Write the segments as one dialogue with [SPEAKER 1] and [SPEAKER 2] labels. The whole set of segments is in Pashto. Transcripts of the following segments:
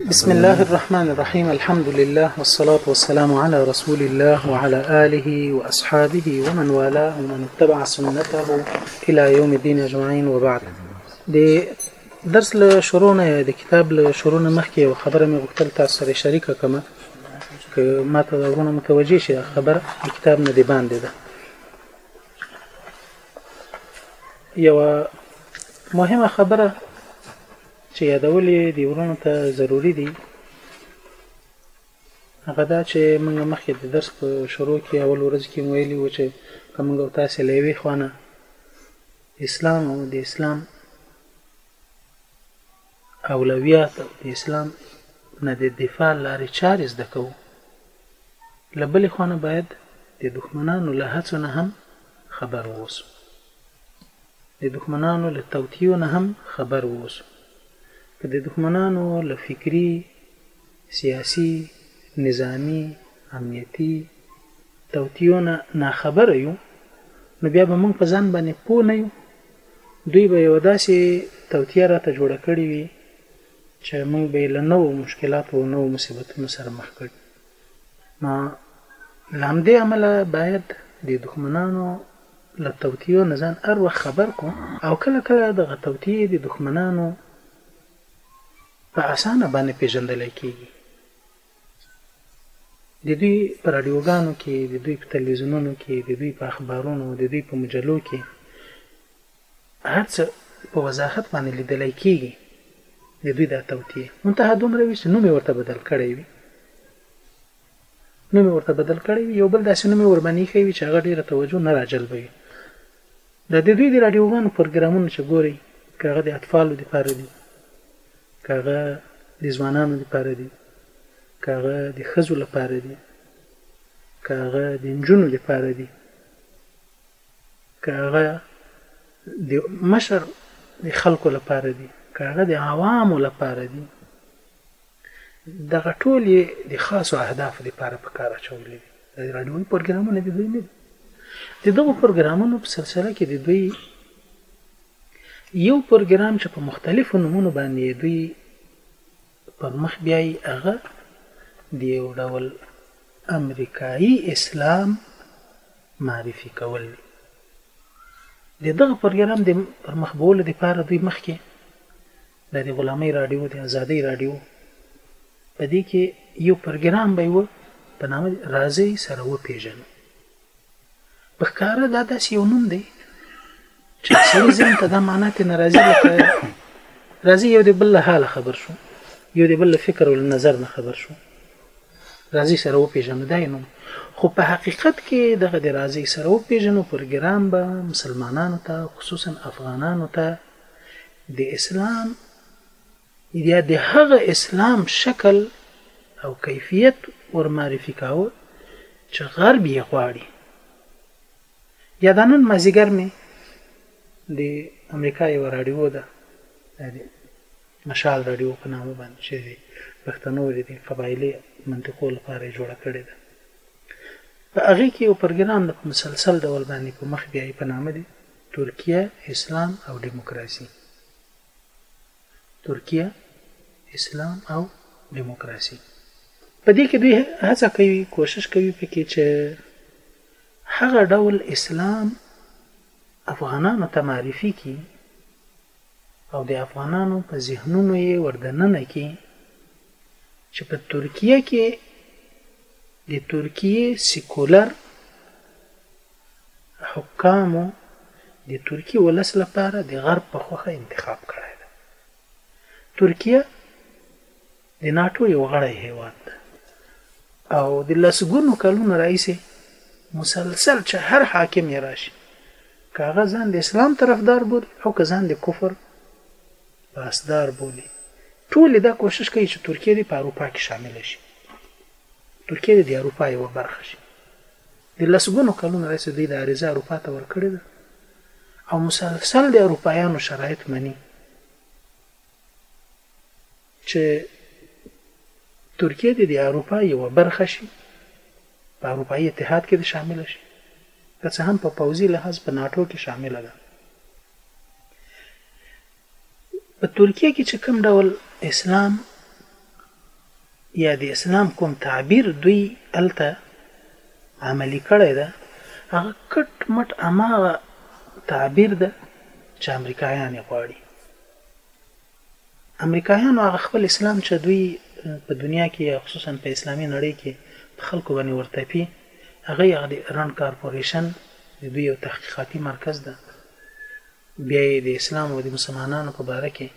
[SPEAKER 1] بسم الله الرحمن الرحيم الحمد لله والصلاة والسلام على رسول الله وعلى آله وأصحابه ومن والاه ومن اتبع سنته إلى يوم الدين أجمعين وبعد دي درس له شروع نه د کتاب له شروع نه مخکې یو خبره مې غوښتل تاسو سره شریکه کړم که ما ته ورونه متوجه شي خبره د کتاب نه دی باندې ده یو مهمه خبره چې یادول یې د ورونو ته ضروری دي هغه دا چې موږ مخکې د درس په شروع کې اول ورځ کې ویلي و چې که موږ او تاسې له یوې خوا نه اسلام او د اسلام اولویات او د اسلام نه د دفاع لارې چارې زده کوو، له بلې خوا نه باید د دښمنانو له هڅو نه هم خبر واوسو، د دښمنانو له توطیو نه هم خبر واوسو، که د دښمنانو له فکري، سیاسي، نظامي، امنیتي توطیو نه ناخبره یو، نو بیا به موږ په ځان باندې پوه نه یو، دوی به یوه داسې توطیه راته جوړه کړې وي چې موږ به یې له نوو مشکلاتو او نوو مصیبتونو سره مخ کړي. نو له همدې امله باید د دښمنانو له توطیو نه ځان هر وخت خبر کړو او کله کله دغه توطیې د دښمنانو په اسانه باندې پیژندلی کیږي د دوی په رادیوګانو کې د دوی په تلویزیونونو کې د دوی په اخبارونو د دوی په مجلو کې هر څه په وضاحت باندې لیدلی کیږي د دوی دا توتیه منتها دومره وي چې نوم یې ورته بدل کړی وي نوم یې ورته بدل کړی وي یو بل داسې نوم یې ورباندې ایښی وي چې هغه ډېره توجه نه راجلبوي دا د دوی د راډیوګانو پروګرامونه چې ګورئ، که هغه د اطفالو لپاره دي، که هغه د ځوانانو لپاره دي، که هغه د ښځو لپاره دي، که هغه د نجونو لپاره دي، که هغه د مشر د خلکو لپاره دي، که هغه د عوامو لپاره دي، دغه ټول یې د خاصو اهدافو لپاره په کار اچولي دي د راډیوي پروګرامونه د دوی نه دي د دغو پروګرامونو په سلسله کې د دوی یو پروګرام چې په مختلفو نمونو باندې دوی پر مخ بیایي هغه د یو ډول امریکایي اسلام معرفي کول دي د دغه پروګرام د پر مخ بولو لپاره دوی مخکې دا د غلامۍ راډیو د ازادۍ راډیو په دې کې یو پرګرام به و په نامه راځي سره و پیژنو په ښکاره دا داسې یو نوم دی چې سړي ذهن ته دا معنا ته ناراضي لکه راځي یو د بل له حاله خبر شو یو د بل له فکر او نظر نه خبر شو راځي سره وپېژنو دا نوم خو په حقیقت کې دغه د راځي سره وپېژنو پروګرام به مسلمانانو ته خصوصا افغانانو ته د اسلام یا د هغه اسلام شکل او کیفیت ور معرفي کاوه چې غرب یې غواړي یا د نن مازیګر مې د امریکا یو راډیو ده مشال راډیو په نامه باندې چې د پښتنو د قبایلي منطقو لپاره جوړه کړې ده په هغه کې یو پروګرام د مسلسل ډول باندې په مخ بیایي په نامه دی ترکیه، اسلام او ډیموکراسي ترکیه، اسلام او ډیموکراسي په دې کې دوی هڅه کوي کوشش کوي پکې چې هغه ډول اسلام افغانانو ته معرفي کی او د افغانانو په ذهنونو یې وردننه کی چې په ترکیه کې د ترکیه سیکولر حکامو د ترکي ولس لپاره د غرب په خوښه انتخاب کړی ده. ترکیه د ناټو یو غړی هیواد ده او د لسګونو کلونو راهیسې مسلسل چې هر حاکم یې راشي که هغه ځان د اسلام طرفدار بولي او که ځان د کفر پاسدار بولي ټول دا کوشش کوي چې ترکیه دې په اروپا کې شامل شي ترکیه دې د اروپا یوه برخه شي د لسګونو کلونو راهیسې دوی دا عریضه اروپا ته ورکړې ده او مسلسل د اروپایانو شرایط مني چې ترکیه دې د اروپا یوه برخه شي په اروپایي اتحاد کې شامل شي که څه هم په پوځي لحاظ په ناټو کې شامل ده په ترکیه کې چې کوم ډول اسلام یا د اسلام کوم تعبیر دوی الته عملی کړی ده هغه کټ مټ اماغه تعبیر ده چې امریکایان غواړي امریکایانو هغه خپل اسلام چې دوی په دنیا کې خصوصا په اسلامي نړۍ کې په خلکو باندې ورتپي هغه یې د رن کارپوریشن د دوی یو تحقیقاتي مرکز ده بیا یې د اسلام او د مسلمانانو په باره کې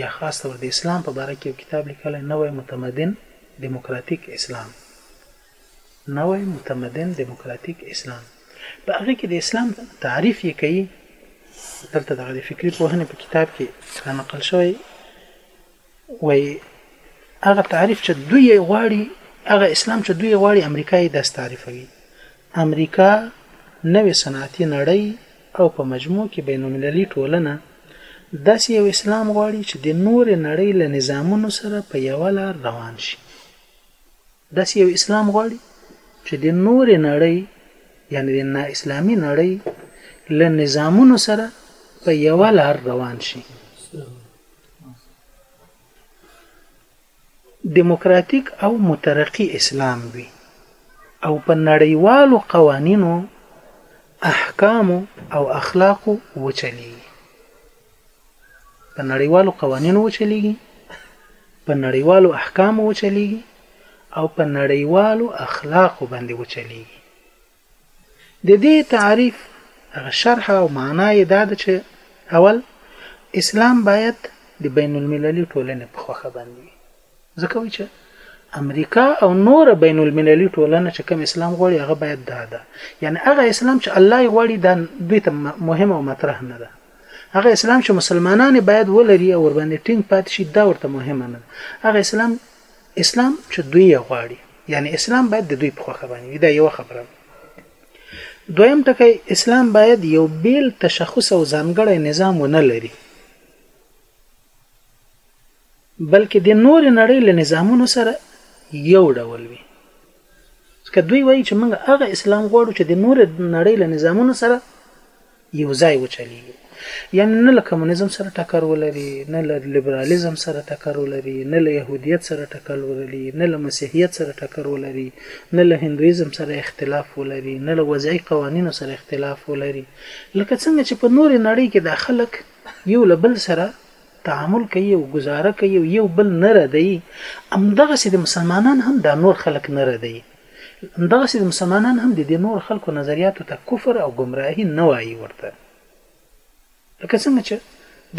[SPEAKER 1] یا خاص طور د اسلام په باره کې یو کتاب لیکلی، نوی متمدن دموکراتیک اسلام. نوی متمدن دموکراتیک اسلام. په هغه کې د اسلام تعریف یې کوي، دلته دغه د فکري پوهنې په کتاب کې را نقل شوی، وای هغه تعریف چې دوی غواړي هغه اسلام چې دوی غواړي امریکا یې داس تعریفوي امریکا نوې صنعتي نړۍ او په مجموع کې بینالمللي ټولنه داسې یو اسلام غواړي چې د نورې نړۍ له نظامونو سره په یوه لار روان شي داسې یو اسلام غواړي چې د نورې نړۍ یعنی د نااسلامي نړۍ له نظامونو سره په یوه لار روان شي دیموکراتیک او مترقی اسلام وي او په نړیوالو قوانینو احکام او اخلاق وچلی په نړیوالو قوانینو وچلیږي په نړیوالو احکامو وچلیږي او په نړیوالو اخلاقو باندې وچلیږي د دې تعریف هغه شرح او معنا یې دا ده چې اول اسلام باید د بین المللي ټولنې په خوخه باندې ځکه وایي چې امریکا او نور بین المللي ټولنه چې کوم اسلام غواړي هغه باید دا ده یعنی هغه اسلام چې الله یې غواړي دا دوی ته مهم او مطرح نه ده هغه اسلام چې مسلمانان باید ولري او ورباندې ټینګ پاتې شي دا ورته مهمه نه ده هغه اسلام اسلام چې دوی یې غواړي یعنی اسلام باید د دوی په خوښه باندې وي دا یو خبره ده دویم ټکی اسلام باید یو بیل تشخص او ځانګړی نظام ونه لري بلکې د نورې نړۍ له نظامونو سره یو ډول وي ځکه دوی وایي چې موږ هغه اسلام غواړو چې د نورې نړۍ له نظامونو سره یو ځای وچلیږي یعنی نه له کمونیزم سره ټکر ولري نه له لیبرالیزم سره ټکر ولري نه له يهودیت سره ټکر ولري نه له مسیحیت سره ټکر ولري نه له هندویزم سره اختلاف ولري نه له وضعي قوانینو سره اختلاف ولري لکه څنګه چې په نورې نړۍ کې دا خلک یو له بل سره تعامل کوي او ګزاره کوي او یو بل نه ردوي همدغسې د مسلمانان هم دا نور خلک نه ردوي همدغسې د مسلمانان هم د دې نور خلکو نظریاتو ته کفر او ګمراهي نه وایي ورته لکه څنګه چې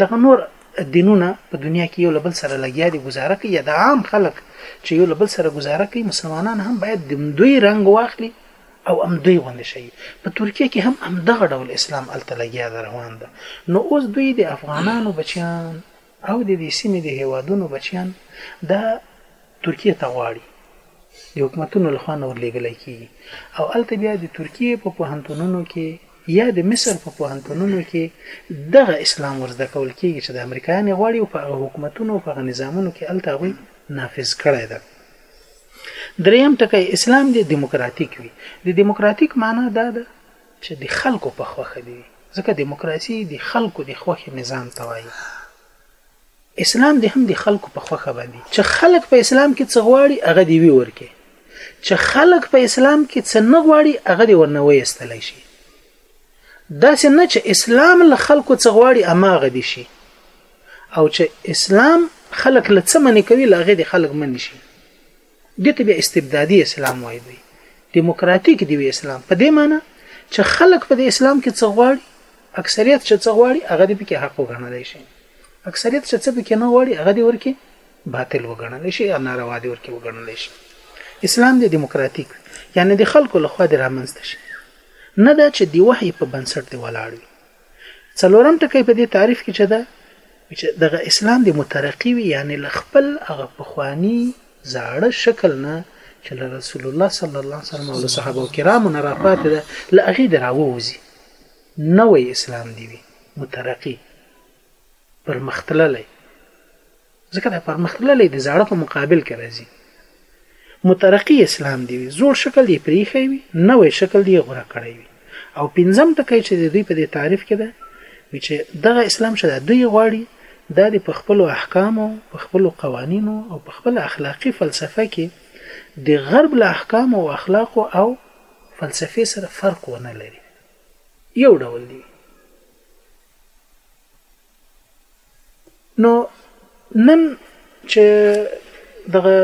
[SPEAKER 1] دغه نور دینونه په دنیا کې یو لبل سره لګیا دي گزاره کوي یا د عام خلک چې یو لبل سره گزاره کوي مسلمانان هم باید د دوی رنګ واخلي او هم دوی غوندې شي په ترکیه کې هم هم دغه ډول اسلام الته لګیا ده روان ده نو اوس دوی د افغانانو بچیان او د دې سیمې د هیوادونو بچیان دا ترکیه ته غواړي د حکومتونو لخوا نه ورلېږلی کیږي او هلته بیا د ترکیې په پوهنتونونو کې یا د مصر په پوهنتونونو کې دغه اسلام ورزده کول کیږي چې د امریکایانو غواړي او په هغه حکومتونو او په هغه نظامونو کې هلته هغوی نافذ کړی ده دریم ټکی اسلام دی دیموکراتیک وي د دیموکراتیک معنا دا ده چې د خلکو په خوخه دی ځکه دیموکراسي د خلکو د خوخه نظام ته وایي اسلام دی هم د خلکو په خوخه باندې چې خلک په اسلام کې څه غواړي هغه دی وی ورکه چې خلک په اسلام کې څه نه غواړي هغه دی ورنه وېستلای شي دا څنګه چې اسلام له خلکو څه غواړي اماغه دي شي او چې اسلام خلک له څه منې کوي له هغې دې خلک منې شي دې ته بیا استبدادي اسلام وایي دوی دیموکراتیک دی وی اسلام په دې معنی چې خلک په دې اسلام کې څه غواړي اکثریت چې څه غواړي هغه دې پکې حق وګڼل شي اکثریت چې څه پکې نه غواړي هغه دې ورکه باطل وګڼل شي یا ناروا دې ورکه وګڼل شي اسلام دې دیموکراتیک یعنی د خلکو لخوا دې رامنځته شي نه دا چې دی وحي په بنسټ دی ولاړ وي څلورم ټکی په دې تعریف کې چې ده چې دغه اسلام د مترقي وي یعنی له خپل هغه پخوانی زاړه شکل نه چې له رسول الله صلی الله علیه وسلم او صحابه کرامو نه راپاتې ده له هغې د راووځي نوی اسلام دی وي مترقي پرمختللی ځکه دا پرمختللی د زاړه په مقابل کې راځي مترقی اسلام دی وي زوړ شکل دی پریخی وي نوې شکل دی غوړه کړی وي او پنځم ټکی چې د دوی په دې تعریف کې ده چې دغه اسلام چې دوی غواړي دا د خپل احکام او خپل قوانینو او خپل اخلاقی فلسفه کې د غرب له احکام او اخلاق او فلسفي سره فرق ونه لري یو ډول دی نو نن چې دغه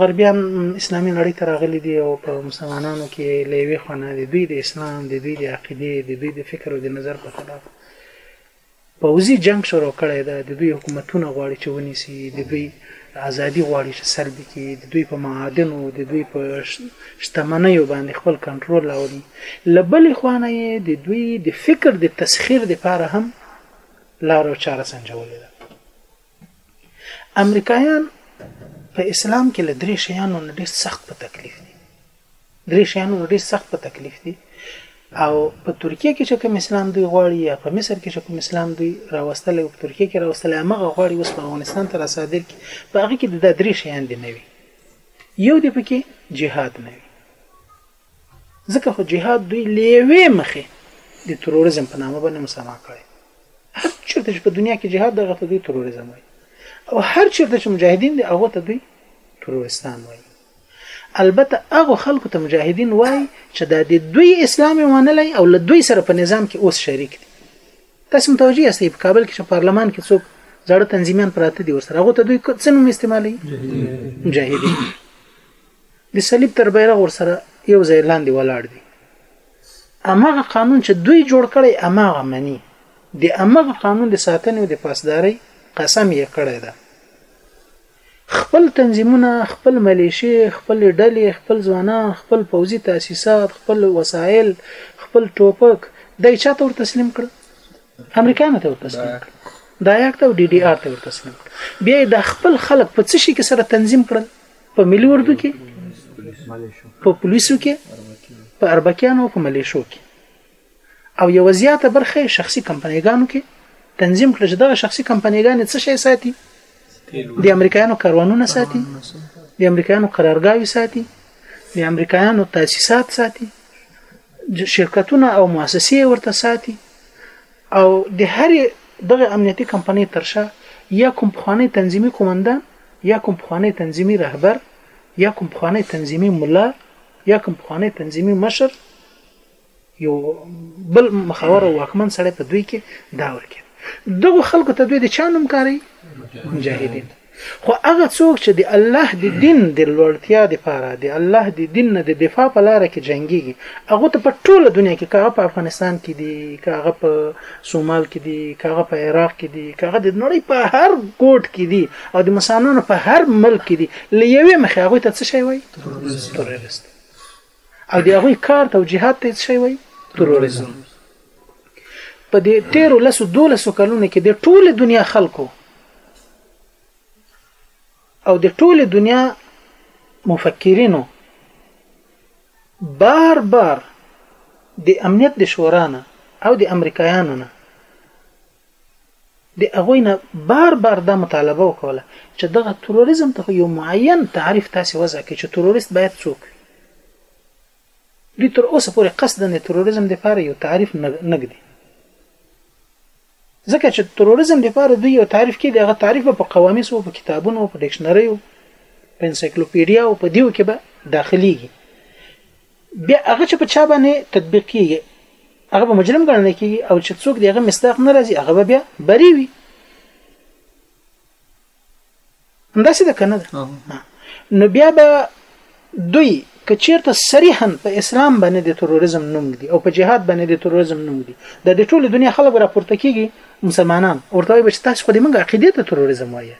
[SPEAKER 1] غربیان اسلامي نړۍ ته راغلي دي او په مسلمانانو کې له یوې خوا نه د دوی د اسلام د دوی د عقیدې د دوی د فکر او د نظر په خلاف پوځي جنگ شروع کړی دی د دوی حکومتونه غواړي چې ونیسي د دوی ازادي غواړي چې سلب کړي د دوی په معادنو د دوی په شتمنیو باندې خپل کنټرول راولي له بلې خوا نه یې د دوی د فکر د تسخیر دپاره هم لار او چاره سنجولې ده امریکایان په اسلام کې له درې شیانو نه ډېر سخت په تکلیف دي درې شیانو نه ډېر سخت په تکلیف دي او په ترکیه کې چې کوم اسلام دوی غواړي یا په مصر کې چې کوم اسلام دوی راوستل او په ترکیه کې راوستل هغه غواړي اوس په افغانستان ته راصادر کی په هغه کې د درې شیان دي نه وي یو دی پکې جهاد نه وي ځکه خو جهاد دوی لیوې مخې د تروریزم په نامه باندې مسما کړي هر چیرته چې په دنیا کې جهاد دغه ته دوی تروریزم وایي او هر چیرته چې مجاهدین دي هغه ته دوی تروریستان وایي البته هغه خلکو ته مجاهدین وایي چې دا د دوی اسلام وانلای او له دوی سره په نظام کې اوس شریک دي تاسو متوجي یاستئ په کابل کې چې پارلمان کې څوک زړه تنظیمیان پراته دي ورسره هغه ته دوی څه نوم استعمالي مجاهدین د صلیب تر بیرغ ورسره یو ځای لاندې ولاړ دي امغه قانون چې دوی جوړ کړي امغه مني د امغه قانون د ساتنې او د پاسداري قسم یې کړی ده خپل تنظیمونه خپل ملیشي خپل ډلې خپل ځوانان خپل پوځي تاسیسات خپل وسایل خپل ټوپک دای چا ته ور تسلیم کړ امریکا نه ته ور تسلیم کړ دا یو ته ډي ډي آر ته ور تسلیم کړ بیا د خپل خلک په څه شي کې سره تنظیم کړل په ملي اردو کې په پولیسو کې په اربکیانو په ملیشو کې او یو زیاته برخه شخصي کمپنیګانو کې تنظیم کړل چې دغه شخصي کمپنیګانې څه شي ساتي د امریکایانو کاروانونه ساتي د امریکایانو قرارګاوي ساتي د امریکایانو تاسیسات ساتي شرکتونه او مؤسسې ورته ساتي او د هرې دغې امنیتي کمپنۍ تر شا یا کوم پخوانی تنظیمي قومندان یا کوم پخوانی تنظیمي رهبر یا کوم پخوانی تنظیمي ملا یا کوم پخوانی تنظیمي مشر یو بل مخاور او واکمن سړی په دوی کې دا ورکې دغه خلکو ته دوی د چا نوم کاری مجاهدین خو هغه څوک چې د الله د دین د لوړتیا لپاره د الله د دین نه د دفاع په لار کې جنگيږي هغه ته په ټوله دنیا کې کاغه په افغانستان کې دي کاغه په سومال کې دي کاغه په عراق کې دي کاغه د نړۍ په هر ګوټ کې دي او د مسلمانانو په هر ملک کې دي لېوي مخه هغه ته څه شي وای ترورست او د هغوی کار ته او جهاد ته څه شی وایي تروریزم په دې تیرو لسو دولسو کلونو کې د ټوله دنیا خلکو او د ټوله دنیا مفکرینو بار بار د امنیت د شورا نه او د امریکایانو نه د هغوی نه بار بار دا مطالبه وکوله چې دغه تروریزم ته یو معین تعریف تاسې وضع کړئ چې تروریست باید څوک وي دوی تر اوسه پورې قصدا د تروریزم لپاره یو تعریف نه ږدي ځکه چې تروریزم لپاره دوی یو تعریف کې دغه تعریف په قوامیس او په کتابونو او په ډکشنری او په انسایکلوپیډیا او په دیو کې به داخليږي بیا هغه چې په چا باندې تطبیق کیږي هغه به مجرم ګڼل کیږي او چې څوک دغه مصداق نه راځي هغه به بیا بری وي همداسې ده کنه ده نو بیا به دوی که چیرته صریحا په اسلام باندې د تروریزم نوم دی او په جهاد باندې د تروریزم نوم دی د ټوله دنیا خلک راپورته کیږي مسلمانان ورته وایي چې تاسو خو دې موږ عقیده ته تروریزم وایي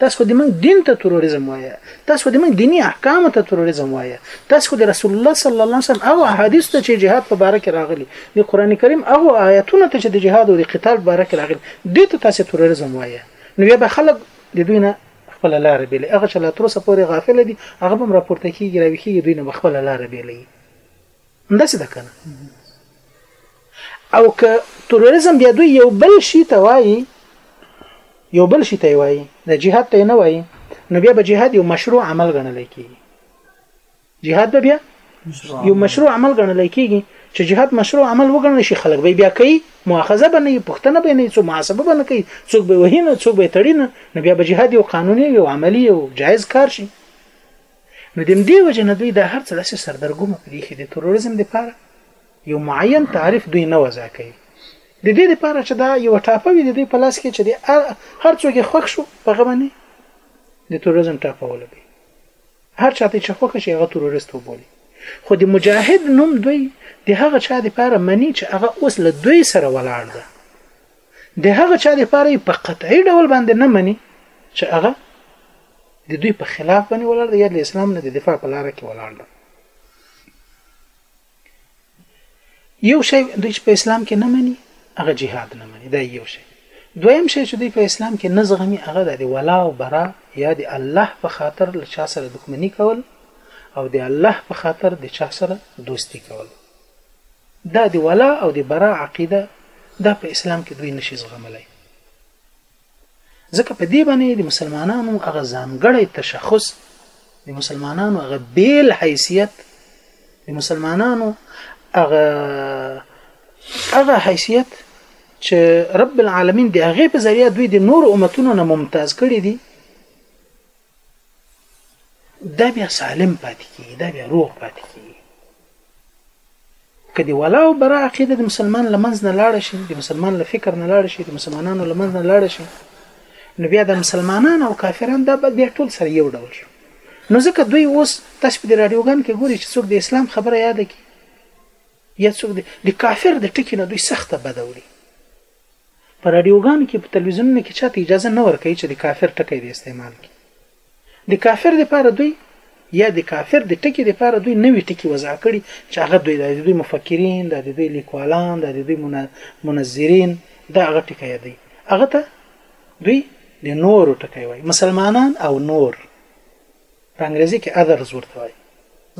[SPEAKER 1] تاسو خو د موږ دین ته تروریزم وایي تاسو خو د موږ دینی احکام ته تروریزم وایي تاسو خو د رسول الله صلی الله علیه وسلم او احادیث ته چې جهاد په باره کې راغلي د قران کریم او آیاتونه ته چې د جهاد او د قتال په باره کې راغلي دې ته تاسو تروریزم وایي نو بیا به خلک د دوی نه خپل لار بیلې هغه چې لا تر اوسه پورې غافل دي هغه هم راپورته کیږي راوي کیږي دوی نه خپل لار بیلې همداسې ده کنه او که تروریزم بیا دوی یو بل شي ته وایي یو بل شي ته وایي د جهاد ته نه وایي نو بیا به جهاد یو مشروع عمل ګڼل کیږي جهاد به بیا یو مشروع عمل ګڼل کیږي چې جهاد مشروع عمل وګڼل شي خلک به بیا کوي مؤاخذه به نه پښتنه به نه څو محاسبه به نه کوي څوک به وهینه څوک به تړینه نو بیا به جهاد یو قانوني یو عملی یو جایز کار شي نو دمدې وجه نه دوی دا هر څه داسې سردرګمه پریخي د تروریزم لپاره یو معین تعریف دوی نه وضع کوي د دې لپاره چې دا یو ټاپه وي د دوی په لاس کې چې د هر څوک خوښ شو په غوونه د تروریزم ټاپه ولګي هر چاته چې خوښ شي هغه تروریست وبولي خو د مجاهد نوم دوی د هغه چا لپاره مني چې هغه اوس له دوی سره ولاړ ده د هغه چا لپاره یې په قطعي ډول باندې نه مني چې هغه د دوی په خلاف باندې ولاړ دی یا د اسلام نه د دفاع په لار کې ولاړ دی یو شی دوی په اسلام کې نه مني هغه جهاد نه مني دا یو شی دویم شی چې دوی په اسلام کې نه زغمي هغه د ولا او برا یا د الله په خاطر له چا سره دښمنی کول او د الله په خاطر د چا سره دوستی کول دا د ولا او د برا عقیده دا په اسلام کې دوی نشي زغملای ځکه په دې باندې د مسلمانانو هغه ځانګړی تشخص د مسلمانانو هغه بیل حیثیت د مسلمانانو هغه هغه حیثیت چې رب العالمین د هغه په ذریعہ دوی د نور امتونو نه ممتاز کړي دي دا بیا سالم پاتې کیږي دا بیا روغ پاتې کیږي که دی ولا او برا عقیده د مسلمان لمنځ نه لاړ شي د مسلمان له فکر نه لاړ شي د مسلمانانو لمنځ نه لاړ شي نو بیا د مسلمانان او کافران دا بیا ټول سره یو ډول شي نو ځکه دوی اوس تاسو په رادیوګان کې ګوري چې څوک د اسلام خبره یاد کی یا څوک د کافر د ټکی نه دوی سخته بدوري په راډیوګانو کې په تلویزیونونو کې چاته اجازه نه ورکوي چې د کافر ټکی دی استعمال کړي د کافر لپاره دوی یا د کافر د ټکی لپاره دوی نوې ټکی وضع کړي چې هغه دوی د دوی مفکرین د دوی لیکوالان د دوی منظرین دا هغه ټکی دی هغه ته دوی د نور ټکی وای مسلمانان او نور په انګریزي کې اذرز ورته وای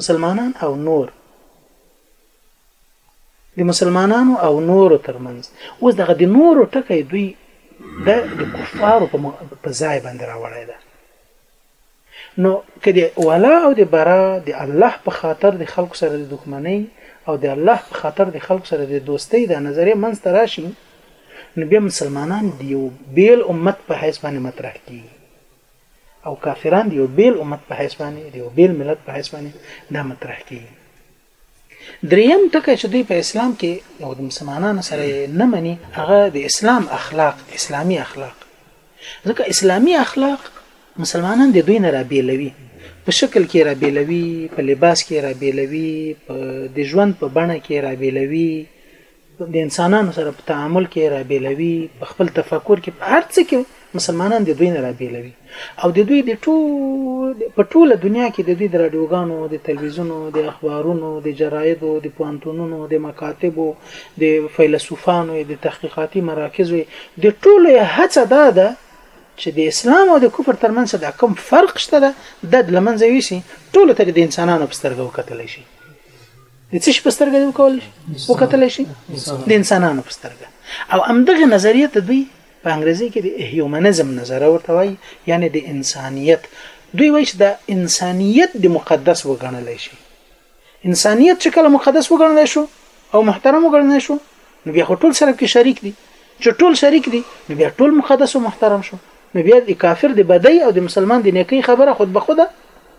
[SPEAKER 1] مسلمانان او نور د مسلمانانو او نورو ترمنځ اوس دغه د نورو ټکی دوی د د کفارو په ځای باندې راوړی ده نو که د ولا او د برا د الله په خاطر د خلکو سره د دښمنۍ او د الله په خاطر د خلکو سره د دوستۍ د نظریه منځ ته راشي نو بیا مسلمانان د یو بیل امت په حیث باندې مطرح کیږي او کافران د یو بیل امت په حیث باندې د یو بیل ملت په حیث باندې دا مطرح کیږي دریم ټکی چې دوی په اسلام کې او د مسلمانانو سره نه مني هغه د اسلام اخلاق دي اسلامي اخلاق ځکه اسلامي اخلاق مسلمانان د دوی نه را بیلوي په شکل کې را بیلوي په لباس کې را بیلوي په د ژوند په بڼه کې را بیلوي د انسانانو سره په تعامل کې رابیلوي په خپل تفکر کې په هر څه کې مسلمانان د دوی نه رابیلوي او د دوی د ټول په ټوله دنیا کې د دوی د رادیوګانو د تلویزیونو د اخبارونو د جرایدو د پوانتونونو د مکاتبو د فیلسوفانو د تحقیقاتي مراکزو د ټولو هڅه دا ده چې د اسلام او د کفر ترمنځ دا کوم فرق شته ده د لمنځه یوسي ټولو ته د انسانانو په سترګو کتل شي د څه شي په سترګه دی وکول وکتل شي د انسانانو په سترګه او همدغه نظریه ته دوی په انګریزي کې د هیومنزم نظر ورته وایي یعنی د انسانیت دوی وایي چې د انسانیت د مقدس وګڼل شي انسانیت چې کله مقدس وګڼل شو او محترم وګڼل شو نو بیا ټول سره کې شریک دي چې ټول شریک دي نو بیا ټول مقدس او محترم شو نو بیا د کافر د بدی او د مسلمان د نیکی خبره خود به خوده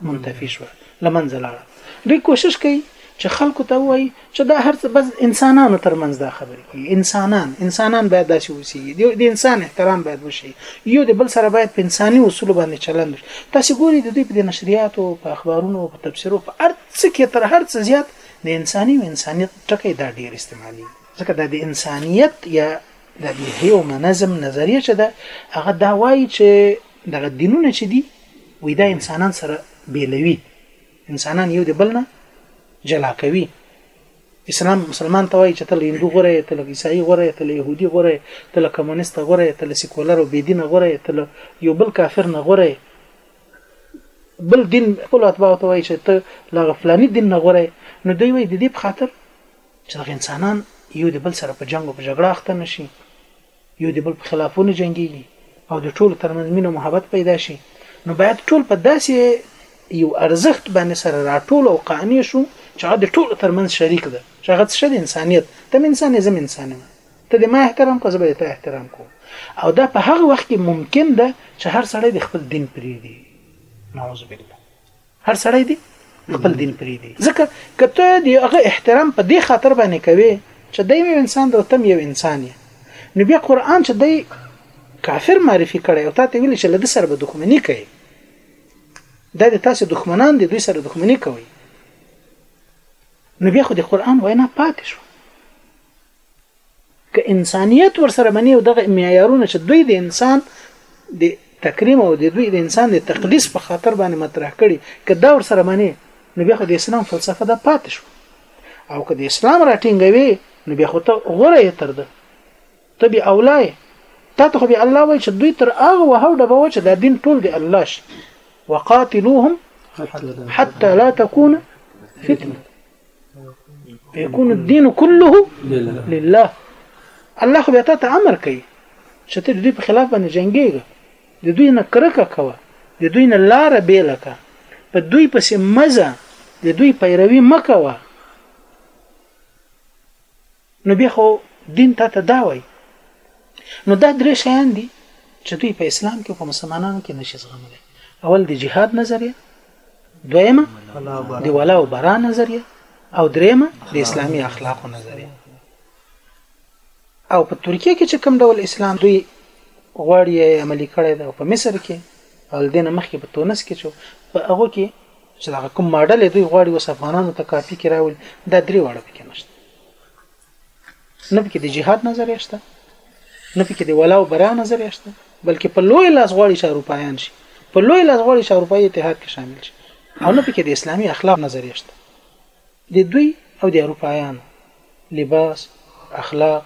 [SPEAKER 1] منتفي شوه له منځه لاړه دوی کوشش کوي چې خلکو ته وایي چې دا هر څه بس انسانانو ترمنځ دا خبرې کوي انسانان انسانان باید داسې اوسي د انسان احترام باید وشي یو د بل سره باید په انساني اصول باندې چلند وشي تاسو ګوري د دوی په نشریاتو په اخبارونو په تفسیرو په هر څه کې تر هر څه زیات د انساني او انسانیت ټکی دا ډیر استعمالي ځکه دا د انسانیت یا د یو منظم نظریه چې ده هغه دا وایي چې دغه دینونه چې دي وی دا انسانان سره بیلوي انسانان یو د بل نه جلا کوي اسلام مسلمان ته وایي چې ته له هندو غوره یې ته له عیسایي غوره یې ته له یهودي غوره یې ته له کمونیسته غوره یې ته له سیکولر او بېدینه غوره یې ته له یو بل کافر نه غوره یې بل دین خپلو اتباعو ته وایي چې ته له هغه فلاني دین نه غوره یې نو دوی وایي د دې په خاطر چې دغه انسانان یو د بل سره په جنګ او په جګړه اخته نه شي یو د بل په خلاف ونه جنګیږي او د ټولو ترمنځ مینه محبت پیدا شي نو باید ټول په داسې یو ارزښت باندې سره راټول او قانع شو چې هغه د ټولو ترمنځ شریک ده چې هغه څه د انسانیت تم انسان زم انسان ما ته د ما احترام کوه زه به ته احترام کوم او دا په هغه وخت کې ممکن ده چې هر سړی د خپل دین پریږدي نعوذ بالله هر سړی دی خپل دین پریدي ځکه کته دی هغه احترام په دې خاطر باندې کوي چې دای یو انسان دی تم یو انسان یې نو بیا قران چې دی کافر معرفي کړي او تاسو ویل چې لدی سره به دښمنی کوي دا د تاسو دښمنان دي دوی سره دښمنی کوي نو بیا خو د قران وینا پاتې شو که انسانیت ورسره منی او دغه معیارونه چې دوی د انسان د تکریم او د دوی د انسان د تقدیس په خاطر باندې مطرح کړي که دا ورسره منی نو بیا خو د اسلام فلسفه د پاتې شو او که د اسلام راټینګوي نو بیا خو ته غوره یې تر ده ته بیا اولای تا ته خو بیا الله وایي چې دوی تر هغه وهو ډبه و چې دا دین ټول د الله شي وقاتلوهم حتى لا تكون فتنه يكون الدين كله لله الله خو بیا ته امر کوي چې ته د دوی په خلاف باندې جنگيږه د دوی نه کرکه کوه د دوی نه لار بیل کا په دوی پسې مزه د دوی پیروي مکوه نو بیا خو دین تا ته دا وایي نو دا درې شیان دي چې دوی په اسلام کې په مسلمانانو کې نشي زغملی اول د جهاد نظریه دویمه د ولا او برا نظریه او دریمه د اسلامي اخلاقو نظریه او په ترکیه کې چې کوم ډول اسلام دوی غواړي عملی کړی دا په مصر کې او دینه مخکې په تونس کې چې په هغه کې چې دا کوم ماډل دوی غواړي وس افغانانو ته کاپی کې راول دا درې واړه پکې نشته نه پکې د جهاد نظریه شته نه پکې د ولا او برا نظریه شته بلکې په لوی لاس غواړي چې اروپایان شي په لوی لاس غواړي چې اروپایي اتحاد کې شامل شي او نه پکې د اسلامي اخلاق نظریه شته د دوی او د اروپایانو لباس اخلاق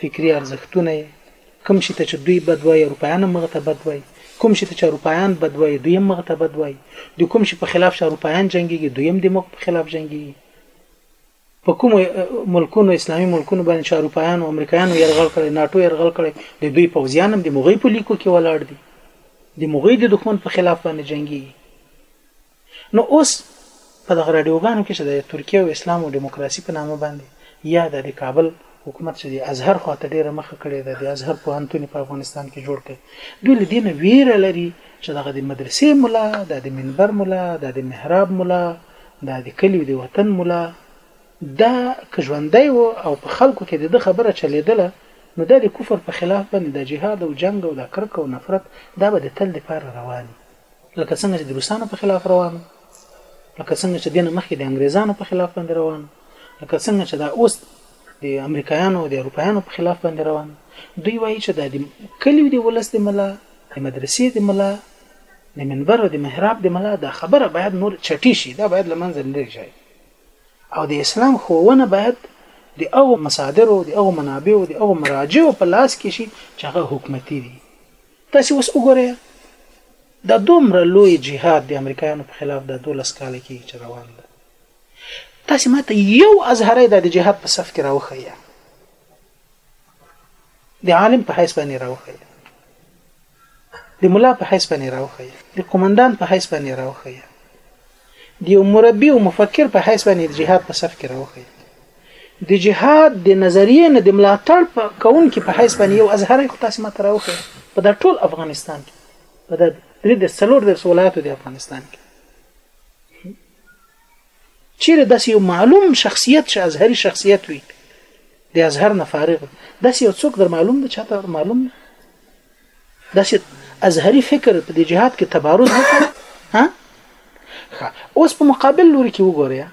[SPEAKER 1] فکری ارزښتونه کوم شي ته چې دوی بد وایي اروپایان هم هغه ته بد وایي کوم شي ته چې اروپایان بد وایي دوی هم هغه ته بد وایي د کوم شي په خلاف چې اروپایان جنګیږي دوی هم د موږ په خلاف جنګیږي په کوم ملکونو اسلامي ملکونو باندې چې اروپایانو امریکایانو يرغل کړي ناتو يرغل کړي د دوی پوځیان هم د مغوی په لیکو کې ولاړ دي د مغوی د دښمن په خلاف باندې جنگي نو اوس په دغه رادیوګانو کې چې د ترکیه او اسلام او دیموکراسي په نامه باندې یا د کابل حکومت چې د ازهر خواته ډیره مخه کړې ده د ازهر پوهنتون په افغانستان کې جوړ کړي دوی له دې نه ویره لري چې دغه د مدرسې مولا د منبر مولا د محراب مولا دا د کلي د وطن ملا دا که ژوندی و او په خلکو کې د ده خبره چلېدله نو دا د کفر په خلاف باندې دا جهاد او جنګ او دا کرکه او نفرت دا به د تل دپاره روان وي لکه څنګه چې د روسانو په خلاف روان و لکه څنګه چې دې نه مخکې د انګریزانو په خلاف باندې روان و لکه څنګه چې دا اوس د امریکایانو او د اروپایانو په خلاف باندې روان دوی وایي چې دا د کلیو د ولس د ملا د مدرسې د ملا د منبر او د محراب د ملا دا خبره باید نور چټي شي دا باید لمنځه لري شي او د اسلام ښوونه باید د هغو مصادرو د هغو منابعو د هغو مراجعو په لاس کې شي چې هغه حکومتي دي تاسو اوس وګورئ دا دومره لوی جهاد د امریکایانو په خلاف دا 12 کال کې چې روان ده تاسو ماته یو ازهري د جهاد په صف کې راوخی د عالم په حیث باندې راوخی د ملا په حیث باندې راوخی د قومندان په حیث باندې راوخی د یو مربي او مفکر په حیث باندې د جهاد په صف کې راوخی د جهاد د نظریې نه د ملاتړ په کون کې په حیث باندې یو ازهري خو تاسو ماته راوخی په دا ټول افغانستان کې په دا درې د سلور د ولایتو د افغانستان کې چیرې داسې یو معلوم شخصیت چې ازهري شخصیت وي د ازهر نه فارغ داسې یو څوک در معلوم دی چاته معلوم نه داسې ازهري فکر په دې جهاد کې تبارز وکړ ها اوس په مقابل لوري کې وګوریا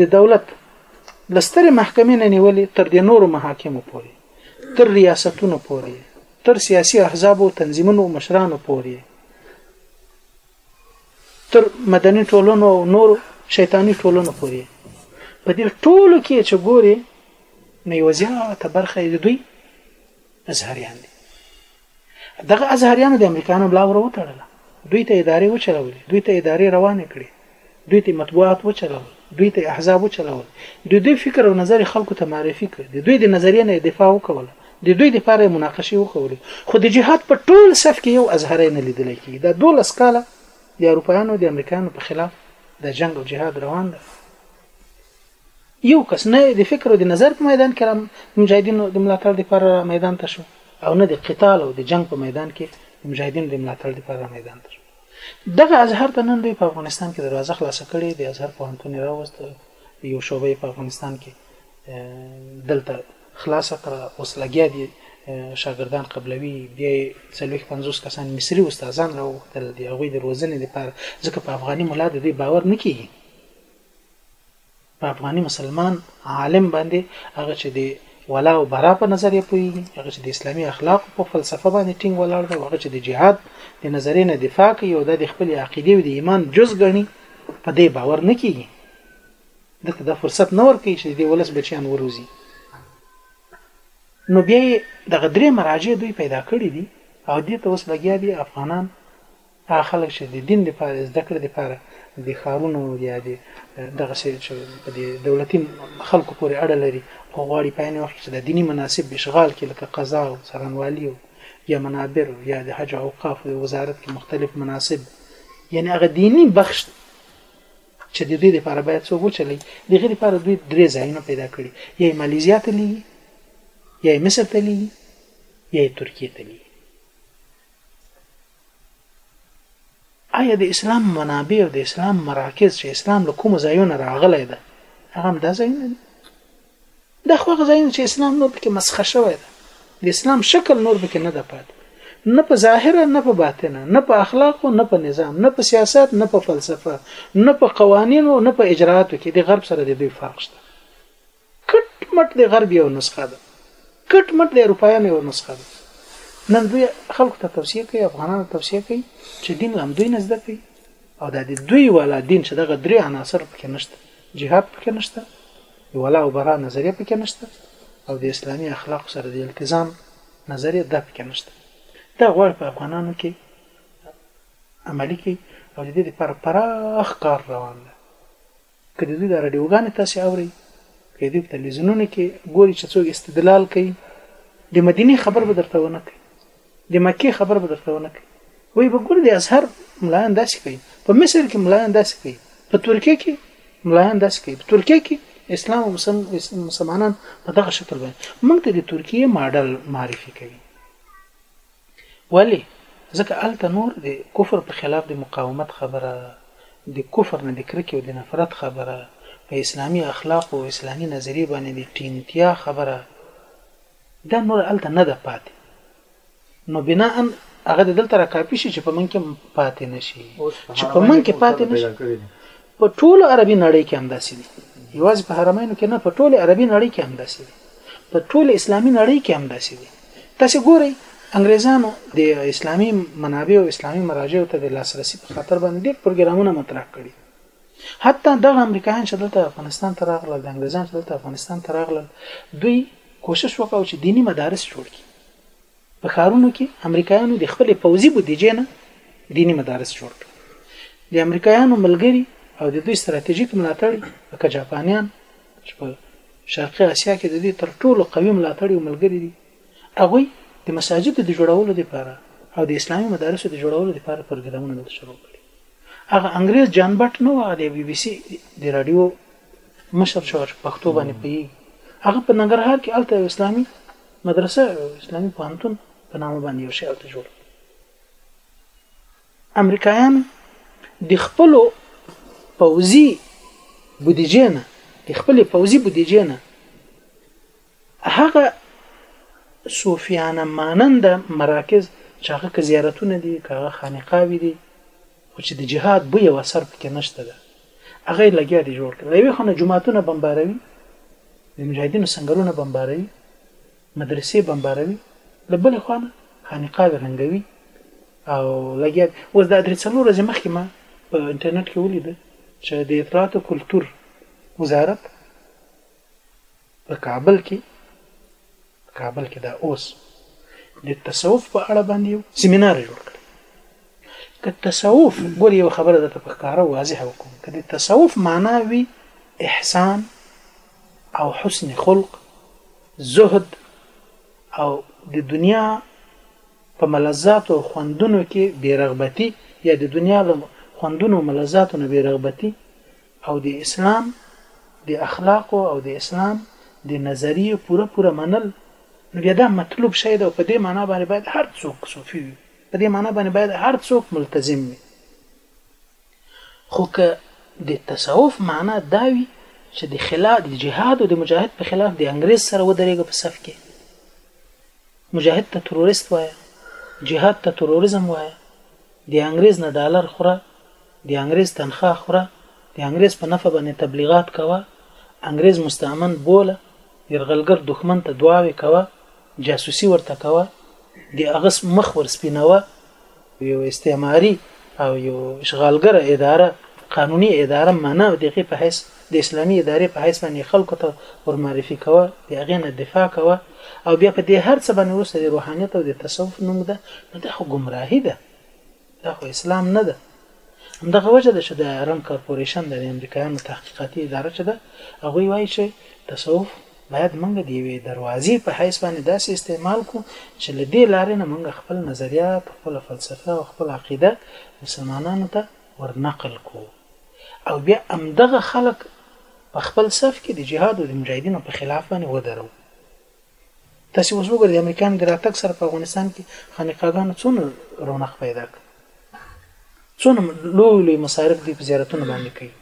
[SPEAKER 1] د دولت لسترې محکمې نه نیولې تر دې نورو محاکمو پورې تر ریاستونو پورې تر سیاسي احزاب او تنظیمونو مشرانو پورې تر مدني ټولنو او نورو شیطاني ټولنو پورې په دې ټولو کې چې ګوري نو یو زیاته برخه د دوی ازهریان دي دغه ازهریانو د امریکانو ملا ور وتړله دوی ته ادارې وچلولې دوی ته ادارې روانې کړې دوی ته مطبوعات وچلول، دوی ته احزاب وچلول، د دوی فکر او نظر یې خلکو ته معرفي کړ، د دوی د نظریې نه یې دفاع وکوله، د دوی لپاره یې مناقشې وکولې، خو د جهاد په ټول صف کې یو ازهری نه لیدلی کېږي، دا دولس کاله د اروپایانو او د امریکایانو په خلاف دا جنګ او جهاد روان دی، یو کس نه د فکر او د نظر په میدان کې را د مجاهدینو د ملاتړ لپاره را میدان ته شو او نه د قتال او د جنګ په میدان کې د مجاهدینو د ملاتړ لپاره را میدان ته شو. دغه ازهر ته نن دوی په افغانستان کې دروازه خلاصه کړې، د ازهر پوهنتون یې راوست، یو شعبه یې په افغانستان کې دلته خلاصه کړه، اوس لګیا دي شاګردان قبلوي، بیا یې څلوېښت پنځوس کسان مصري استادان راوغوښتل د هغوی د روزنې لپاره، ځکه په افغاني ملا د دوی باور نه کېږي. په افغاني مسلمان عالم باندې هغه چې د ولا او برا په نظریه پوهیږي هغه چې د اسلامي اخلاقو په فلسفه باندې ټینګ ولاړ دی هغه چې د جهاد د نظریې نه دفاع کوي او د خپل عقیده او د ایمان جز غني په دې باور نه کیږي دته دا فرصت نه ورکوي چې د ولس بچیان وروزي نو بیا دغه درې مراجع دوی پیدا کړی دي او دې ته اوس لګیا دي افغانان هغه خلک چې د دين لپاره د زده کړې لپاره د ښارونو يا د دغسې چې په دې دولتي خلکو پورې اړه لري خو غواړي په عین وخت کې چې د دیني مناسب اشغال کې لکه قضا او څارنوالي او یا منابر یا د حج او اوقاف د وزارت کې مختلف مناسب یعنی هغه دینی بخش چې د دوی لپاره باید څوک وچلی د غیر لپاره دوی درې ځایونه پیدا کړي یا مالیزیا ته لیږي یا مصر ته لیږي یا ترکیه ته لیږي ایا د اسلام منابع او د اسلام مراکز چې اسلام له کوم ځایونه راغلی ده هغه هم دا ځایونه دي دا خو هغه ځایونه چې اسلام نور پکې مسخه شوی ده د اسلام شکل نور پکې نه ده پاتې نه په ظاهره نه په باطنه نه په اخلاقو نه په نظام نه په سیاست نه په فلسفه نه په قوانینو نه په اجراتو کې د غرب سره د دوی فرق شته کټ مټ د غرب یو نسخه ده کټ مټ د اروپایانو یو نسخه ده نن دوی خلکو ته توصیه کوي افغانانو توصیه کوي چې دین لام دوی نه زده کوي او دا د دوی والا دین چې دغه درې عناصر پکې نشته جهاد پکې نشته د ولا او برا نظریه پکې نشته او د اسلامي اخلاق سره د التزام نظریه دا پکې نشته دا غواړي په افغانانو کې عملی کې او د دې لپاره پراخ کار روان دی که د دوی دا راډیوګانې تاسې اورئ که دوی په تلویزیونونو کې ګوري چې څوک استدلال کوي د مدینې خبر به درته ونه کوي د مکې خبر به درته ونه کوي وایي به ګوري د ازهر ملایان داسې کوي په مصر کې ملایان داسې کوي په ترکیه کې ملایان داسې کوي په ترکیه کې اسلام او مسلمانان په دغه شکل باندې موږ ته د ترکیه ماډل معرفي کوي ولې؟ ځکه هلته نور د کفر په خلاف د مقاومت خبره، د کفر نه د کرکې او د نفرت خبره، په اسلامي اخلاقو او اسلامي نظریې باندې د ټینګتیا خبره، دا نور هلته نه ده پاتې. نو بناء هغه د دلته را کاپي شي چې په موږ کې پاتې نه شي. چې په موږ کې پاتې نه شي. په ټوله عربي نړۍ کې همداسې دي یوازې په حرمینو کې نه په ټوله عربي نړۍ کې همداسې دي په ټوله اسلامي نړۍ کې همداسې دي تاسو ګورئ انګريزانو د اسلامي منابع او اسلامي مراجعو ته د لاسرسي په خاطر باندې ډېر پروګرامونه مطرح کړي حتی دغه امریکایان چې دلته افغانستان ته راغلل د انګريزان چې دلته افغانستان ته راغلل دوی کوشش وکاو چې دینی مدارس جوړ کړي په ښارونو کې امریکایانو د خپلې پوځي بودیجې نه دیني مدارس جوړ کړل د امریکایانو ملګري او د دوی ستراتیژیک ملاتړي لکه جاپانیان چې په شرقي اسیا کې د دوی تر ټولو قوي ملاتړي او ملګري دي هغوی د مساجدو د جوړولو لپاره او د اسلامي مدارسو د جوړولو لپاره پروګرامونه دلته شروع کړي هغه انګريز جان بټ نو هغه د بي بي سي د رادیو مشر شو چې پښتو باندې پیږي هغه په ننګرهار کې الته اسلامي مدرسه او اسلامي پوهنتون په نامه باندې یو شی هلته جوړ امریکایان د خپل پوزي بودیجې نه د خپل پوزي بودیجې نه هغه صوفیانه مانند مراکز چې هغه که زیارتونه دي که هغه خانقاوې دي خو چې د جهاد بوی او اثر پکې نشته ده هغه یې لګیا دي جوړ کړي له یوې خوا نه جوماتونه بمباروي د مجاهدینو سنګرونه بمباروي مدرسې بمباروي له بلې خوا نه خانقاوې رنګوي او لګیا دي اوس دا درې څلور ورځې مخکې ما په انټرنیټ کې ولیده چې د اطلاعاتو کلتور وزارت په کابل کې په کابل کې دا اوس د تصوف په اړه باندې یو سیمینار جوړ کړ که تصوف ګور یو خبره ده ته په ښکاره واضح وکم که د تصوف معنا وي احسان او حسن خلق زهد او د دنیا په ملذات او خوندونو کې بیرغبتی یا د دنیا له خوندونو ملذاتو نه بیرغبتی او د اسلام د اخلاقو او د اسلام د نظریې پوره پوره منل نو بیا دا مطلوب شی ده او په دې معنا باندې باید هر څوک صوفي وي په دې معنا باندې باید هر څوک ملتزم وي خو که د تصوف معنا دا وي چې د خلاف د جهاد او د مجاهد په خلاف د انګريز سره ودرېږي په صف کې مجاهد ته تروریست وایي جهاد ته تروریزم وایي د انګريز نه ډالر خوره د انګریز تنخواه خوره د انګریز په نفع باندې تبلیغات کوه انګریز مستعمن بوله یرغلګر دښمن ته دعاوې کوه جاسوسي ورته کوه د اغس مخ ور سپینوه یو استعماري او یو اشغالګر اداره قانوني اداره منه او دغه په حیث د اسلامي ادارې په حیث باندې خلکو ته ورمعرفي کوه د هغې نه دفاع کوه او بیا په دې هر څه باندې وروسته د روحانیت او د تصوف نوم ده نو دا خو ګمراهي ده دا خو اسلام نه ده همدغه وجه ده چه د رند کارپوریشن ده د امریکایانو تحقیقاتی اداره چه ده هغوی وایی چه تصوف باید مونږ د یوی دروازی په حیث باندی داسی استعمال کړو چه له دی لاری نه مونږ خپل نظریات خپله فلسفه او خپل عقیده مسلمانانو ته ورنقل کړو او بیا همدغه خلک په خپل صف کی د جهاد او د مجاهدینو په خلاف باندی ودروو. تاسې اوس وګورئ د امریکایانو د راتګ سره په افغانستان کې خانقاګانو څونه رونق پیدا کړ څونه لوی لوی مصارف دی په زیارتونو باندې کوي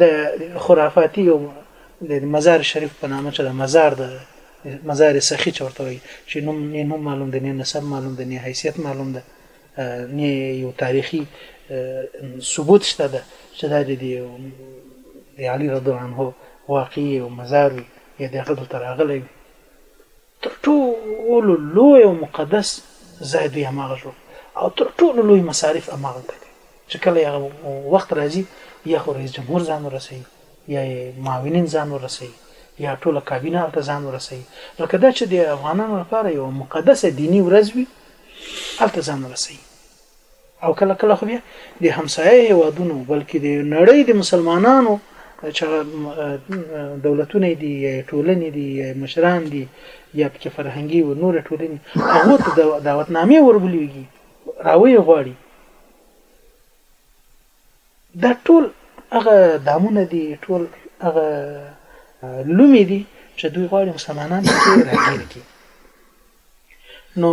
[SPEAKER 1] د خرافاتي او د مزار شریف په نامه چې د مزار د مزار سخی چورته وي چې نوم نه نوم معلوم دی نه نسب معلوم دی نه حیثیت معلوم دی نه یو تاریخي ثبوت شته ده چې دا د د علي رضی الله عنه واقعي او مزار وي یا د هغه دلته راغلی وي تر ټولو لوی او مقدس ځای دوی هماغه جوړ او تر ټولو لوی مصارف هماغه ته کوي چې کله هغه وخت راځي یا خو رئیس جمهور ځان ورسوي یا معاونین ځان ورسوي یا ټوله کابینه هلته ځان ورسوي لکه دا چې د افغانانو لپاره یو مقدسه دیني ورځ وي هلته ځان ورسوي او کله کله خو بیا د همسایه هیوادونو بلکې د نړۍ د مسلمانانو چې دولتونه دي یا ټولنې دي یا مشران دي یا پکې فرهنګي او نور ټولنې هغه ته دعوتنامې ورولېږي راوي غواړي دا ټول هغه دامونه دي ټول هغه لومې دي چې دوی غواړي مسلمانان پکې راګیر کړي نو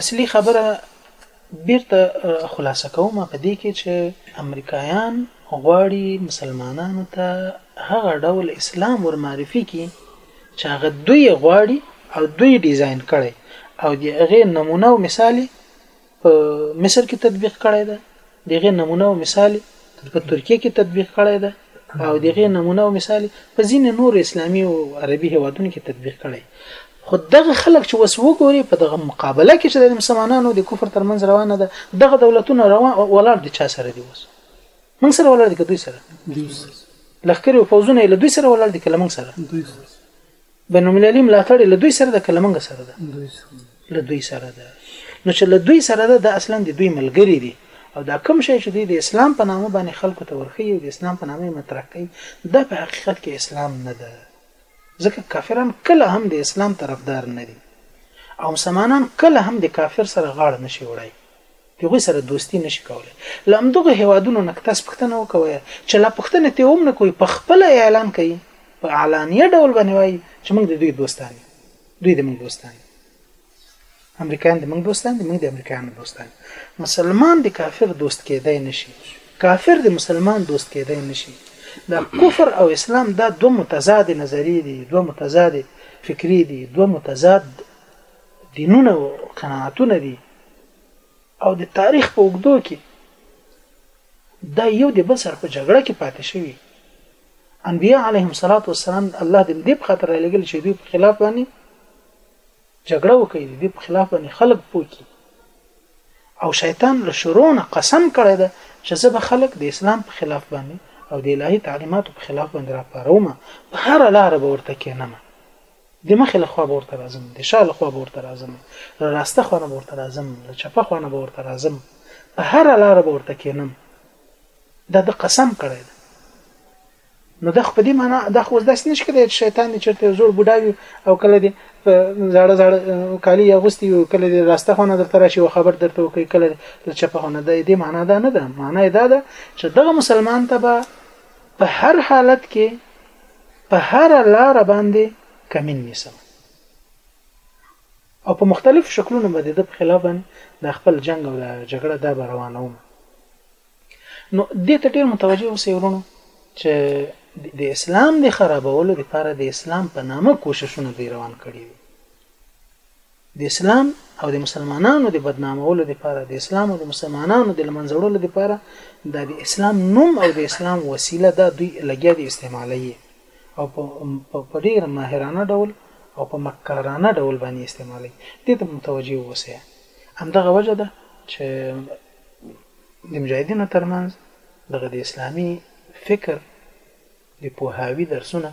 [SPEAKER 1] اصلي خبره بیرته خلاصه کوم په دې کې چې امریکایان غواړي مسلمانانو ته هغه ډول اسلام ور معرفي کړي چې هغه دوی غواړي او دوی ډیزاین کړي او د هغه نمونه او مثال په مصر کې تطبیق کړی ده دغه نمونه او مثال په ترکیه کې تطبیق کړی ده او دغه نمونه او مثال په ځین نور اسلامي او عربي هوادونو کې تطبیق کړی خو دغه خلک چې وس وګوري په دغه مقابله کې چې د مسلمانانو د کفر ترمنځ روانه ده دغه دولتونه روان ولاړ دي چا سره دی وس موږ سره ولاړ دي که دوی سره دوی سره لخر او فوزونه له دوی سره ولاړ دي که موږ سره دوی سره بین المللي ملاتړ له دوی سره ده که له موږ سره ده له دوی سره ده نو چې له دوی سره ده دا اصلا د دوی ملګري دي او دا کوم شی چې دوی د اسلام په نامه باندې خلکو ته ورخي او د اسلام په نامه مطرح کوي دا په حقیقت کې اسلام نه ده ځکه کافران کله هم د اسلام طرفدار نه دي او مسلمانان کله هم د کافر سره غاړه نشي وړای د هغوی سره دوستي نه شي کولی له همدغو هېوادونو نه که تاسو پوښتنه وکوئ چې لا پوښتنه ترې هم نه کوي په خپله یې اعلان کوي په اعلانیه ډول باندې وایي چې موږ د دوی دوستان یو دوی د موږ دوستان دي امریکایان د موږ دوستان دي موږ د امریکایانو دوستان مسلمان د کافر دوست کېدای نشي کافر د مسلمان دوست کېدای نشي دا کفر او اسلام دا دوه متضاد نظریې دي دوه متضاد فکری دي دوه متضاد دینونه او قناعتونه دي او د تاریخ په اوږدو کې دا یو د بل سره په جګړه کې پاتې شوی انبیاء علیهم صلوات والسلام الله دې دې په خاطر لګل چې دوی په خلاف باندې جګړه وکړي دې په خلاف باندې خلق پوکي او شیطان له شروع نه قسم کړی دی چې زه به خلق د اسلام په خلاف باندې او د الهي تعلیماتو په خلاف باندې راپاروم په هر لار به ورته کېنم د مخې له خوا به ورته راځم، د شا له خوا به ورته راځم، له راسته خوا نه به ورته راځم، له چپه خوا نه به ورته راځم، په هره لاره به ورته کېنم. دا ده قسم کړی دی. نو دا خو په دې معنا دا خو داسې نشي کېدای چې شیطان دې چېرته یو زوړ بوډا وي او کله دې په زاړه زاړه کالي اغوستي وي کله دې راسته خوا نه درته راشي او خبر درته وکړي کله دې له چپه خوا نه دی دې معنا دا نه ده معنا یې دا ده چې دغه مسلمان ته به په هر حالت کې په هر لار باندې کمین نیسم او په مختلفو شکلونو باندې د خلاف باندې د خپل جنگ او د جګړه دا به روانوم نو دې ته ډیر متوجه اوسئ ورونو چې د اسلام د خرابولو لپاره د اسلام په نامه کوششونه دی روان کړی دي د اسلام او د مسلمانانو د بدنامولو لپاره د اسلام او د مسلمانانو د لمنځه وړلو لپاره دا د اسلام نوم او د اسلام وسیله دا دوی لګیا دي استعمالوي او په ډیر ماهرانه ډول او په مکارانه ډول باندې استعمالي دې ته متوجه اوسئ همدغه وجه ده چې د مجاهدینو ترمنځ دغه د اسلامي فکر د پوهاوي درسونه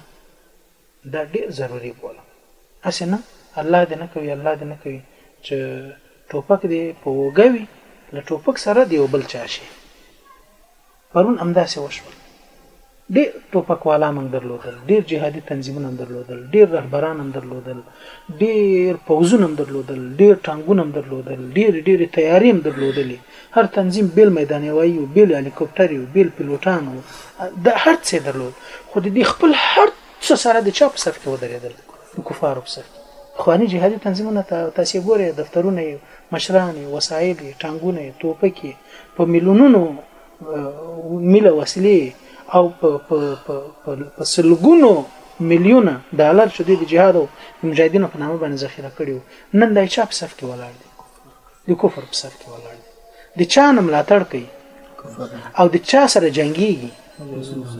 [SPEAKER 1] دا ډیر ضروری بولم هسې نه الله دې نه کوي الله دې نه کوي چې ټوپک دې په اوږه وي له ټوپک سره د یو بل چا شي پرون همداسې وشول ډېر ټوپکوالان هم درلودل ډېر جهادي تنظیمونه هم درلودل ډېر رهبران هم درلودل ډېر پوځونه هم درلودل ډېر ټانګونه هم درلودل ډېرې ډېرې تیارې هم درلودلې هر تنظیم بېل میدان هوايي و، بېل هلیکوپټر یې و، بېل پیلوټان وو، د هر څه یې درلود، خو د دې خپل هر څه سره د چا په صف کې ودرېدل؟ د کفارو په صف کې. پخواني جهادي تنظیمونه ته تاسې یې ګورئ، دفترونه یې، مشران یې، وسایل یې، ټانګونه یې، توپکې یې، په میلونونو میله وسلې یې او په په په په په سلګونو میلیونه ډالر چې دوی د جهاد او د مجاهدینو په نامه باندې ذخیره کړي وو، نن دا یې چا په صف کې ولاړ دي؟ د کفر په صف کې ولاړ دي د چا نه ملاتړ کوي او د چا سره جنگيږي